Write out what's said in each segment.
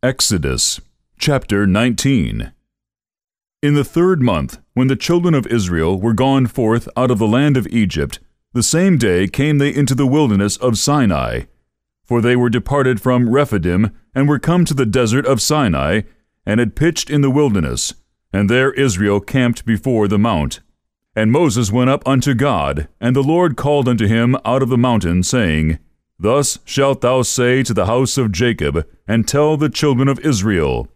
Exodus chapter 19 In the third month, when the children of Israel were gone forth out of the land of Egypt, the same day came they into the wilderness of Sinai. For they were departed from Rephidim, and were come to the desert of Sinai, and had pitched in the wilderness, and there Israel camped before the mount. And Moses went up unto God, and the Lord called unto him out of the mountain, saying, Thus shalt thou say to the house of Jacob, and tell the children of Israel,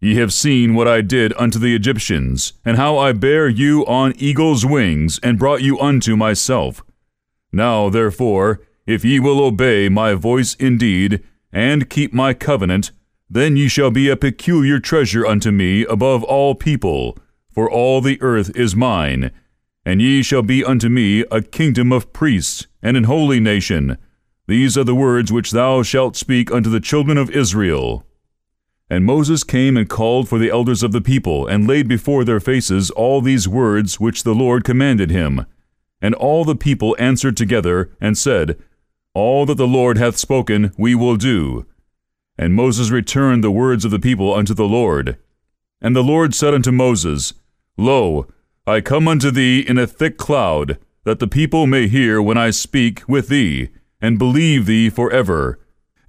Ye have seen what I did unto the Egyptians, and how I bare you on eagle's wings, and brought you unto myself. Now therefore, if ye will obey my voice indeed, and keep my covenant, then ye shall be a peculiar treasure unto me above all people, for all the earth is mine, and ye shall be unto me a kingdom of priests, and an holy nation. These are the words which thou shalt speak unto the children of Israel. And Moses came and called for the elders of the people, and laid before their faces all these words which the Lord commanded him. And all the people answered together, and said, All that the Lord hath spoken we will do. And Moses returned the words of the people unto the Lord. And the Lord said unto Moses, Lo, I come unto thee in a thick cloud, that the people may hear when I speak with thee, and believe thee for ever.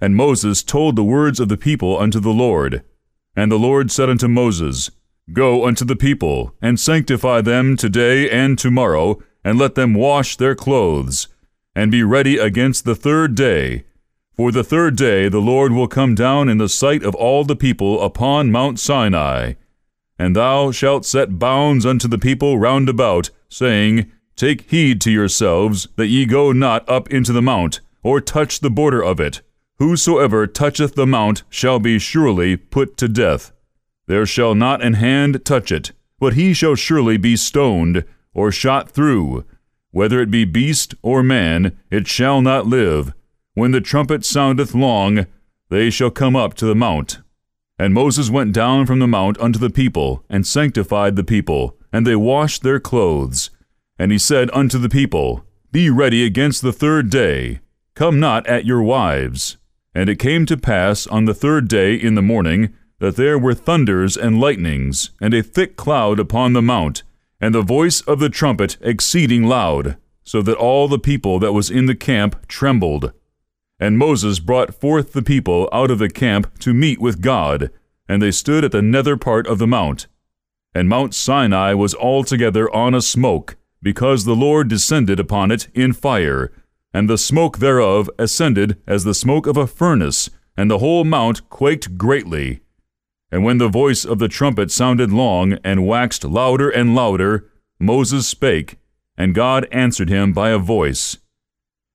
And Moses told the words of the people unto the Lord. And the Lord said unto Moses, Go unto the people, and sanctify them today and tomorrow, and let them wash their clothes, and be ready against the third day. For the third day the Lord will come down in the sight of all the people upon Mount Sinai. And thou shalt set bounds unto the people round about, saying, Take heed to yourselves that ye go not up into the mount, or touch the border of it. Whosoever toucheth the mount shall be surely put to death. There shall not an hand touch it, but he shall surely be stoned, or shot through. Whether it be beast or man, it shall not live. When the trumpet soundeth long, they shall come up to the mount. And Moses went down from the mount unto the people, and sanctified the people, and they washed their clothes. And he said unto the people, Be ready against the third day. Come not at your wives. And it came to pass on the third day in the morning that there were thunders and lightnings, and a thick cloud upon the mount, and the voice of the trumpet exceeding loud, so that all the people that was in the camp trembled. And Moses brought forth the people out of the camp to meet with God, and they stood at the nether part of the mount. And Mount Sinai was altogether on a smoke, because the Lord descended upon it in fire, and the smoke thereof ascended as the smoke of a furnace, and the whole mount quaked greatly. And when the voice of the trumpet sounded long, and waxed louder and louder, Moses spake, and God answered him by a voice.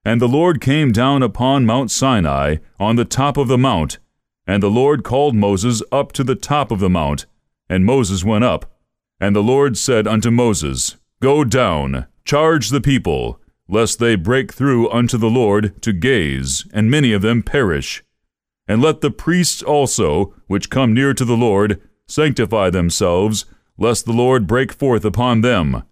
And the Lord came down upon Mount Sinai, on the top of the mount, and the Lord called Moses up to the top of the mount, and Moses went up. And the Lord said unto Moses, Go down, charge the people, lest they break through unto the Lord to gaze, and many of them perish. And let the priests also, which come near to the Lord, sanctify themselves, lest the Lord break forth upon them.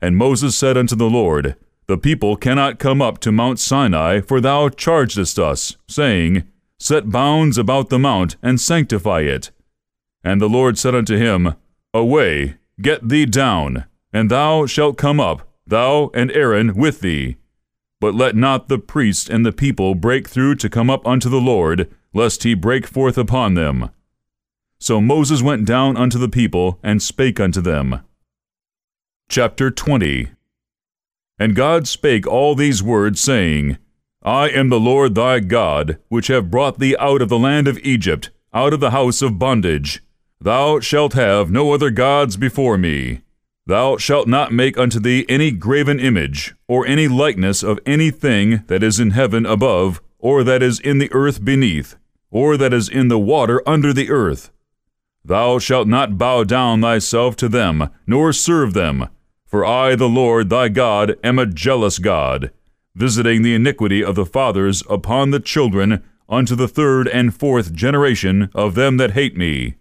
And Moses said unto the Lord, The people cannot come up to Mount Sinai, for thou chargedest us, saying, Set bounds about the mount, and sanctify it. And the Lord said unto him, Away, get thee down, and thou shalt come up, thou and Aaron with thee. But let not the priest and the people break through to come up unto the Lord, lest he break forth upon them. So Moses went down unto the people, and spake unto them. Chapter 20 And God spake all these words, saying, I am the Lord thy God, which have brought thee out of the land of Egypt, out of the house of bondage. Thou shalt have no other gods before me. Thou shalt not make unto thee any graven image, or any likeness of any thing that is in heaven above, or that is in the earth beneath, or that is in the water under the earth. Thou shalt not bow down thyself to them, nor serve them. For I, the Lord thy God, am a jealous God, visiting the iniquity of the fathers upon the children unto the third and fourth generation of them that hate me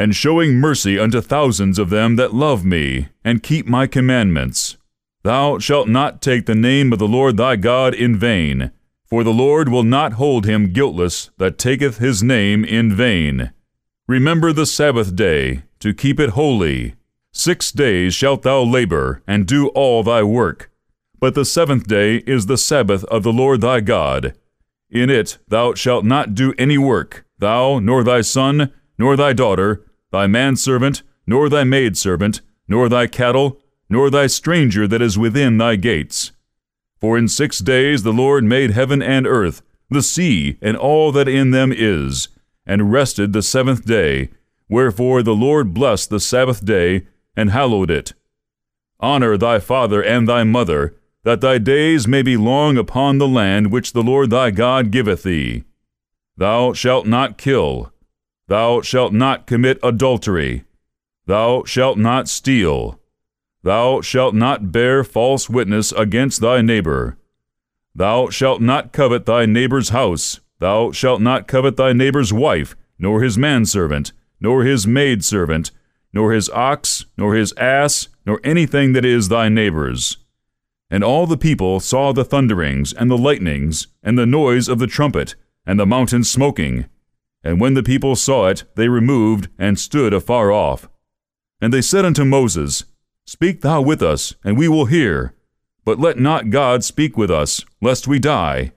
and showing mercy unto thousands of them that love me, and keep my commandments. Thou shalt not take the name of the Lord thy God in vain, For the Lord will not hold him guiltless that taketh his name in vain. Remember the Sabbath day, to keep it holy. Six days shalt thou labor, and do all thy work. But the seventh day is the Sabbath of the Lord thy God. In it thou shalt not do any work, thou, nor thy son, nor thy daughter, thy manservant, nor thy maidservant, nor thy cattle, nor thy stranger that is within thy gates for in six days the Lord made heaven and earth, the sea, and all that in them is, and rested the seventh day. Wherefore the Lord blessed the Sabbath day, and hallowed it. Honor thy father and thy mother, that thy days may be long upon the land which the Lord thy God giveth thee. Thou shalt not kill. Thou shalt not commit adultery. Thou shalt not steal. Thou shalt not bear false witness against thy neighbor. Thou shalt not covet thy neighbor's house. Thou shalt not covet thy neighbor's wife, nor his manservant, nor his maidservant, nor his ox, nor his ass, nor anything that is thy neighbor's. And all the people saw the thunderings, and the lightnings, and the noise of the trumpet, and the mountain smoking. And when the people saw it, they removed, and stood afar off. And they said unto Moses, Speak thou with us, and we will hear. But let not God speak with us, lest we die.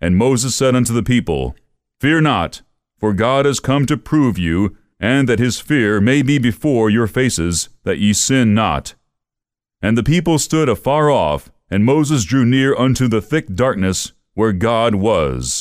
And Moses said unto the people, Fear not, for God is come to prove you, and that his fear may be before your faces, that ye sin not. And the people stood afar off, and Moses drew near unto the thick darkness where God was.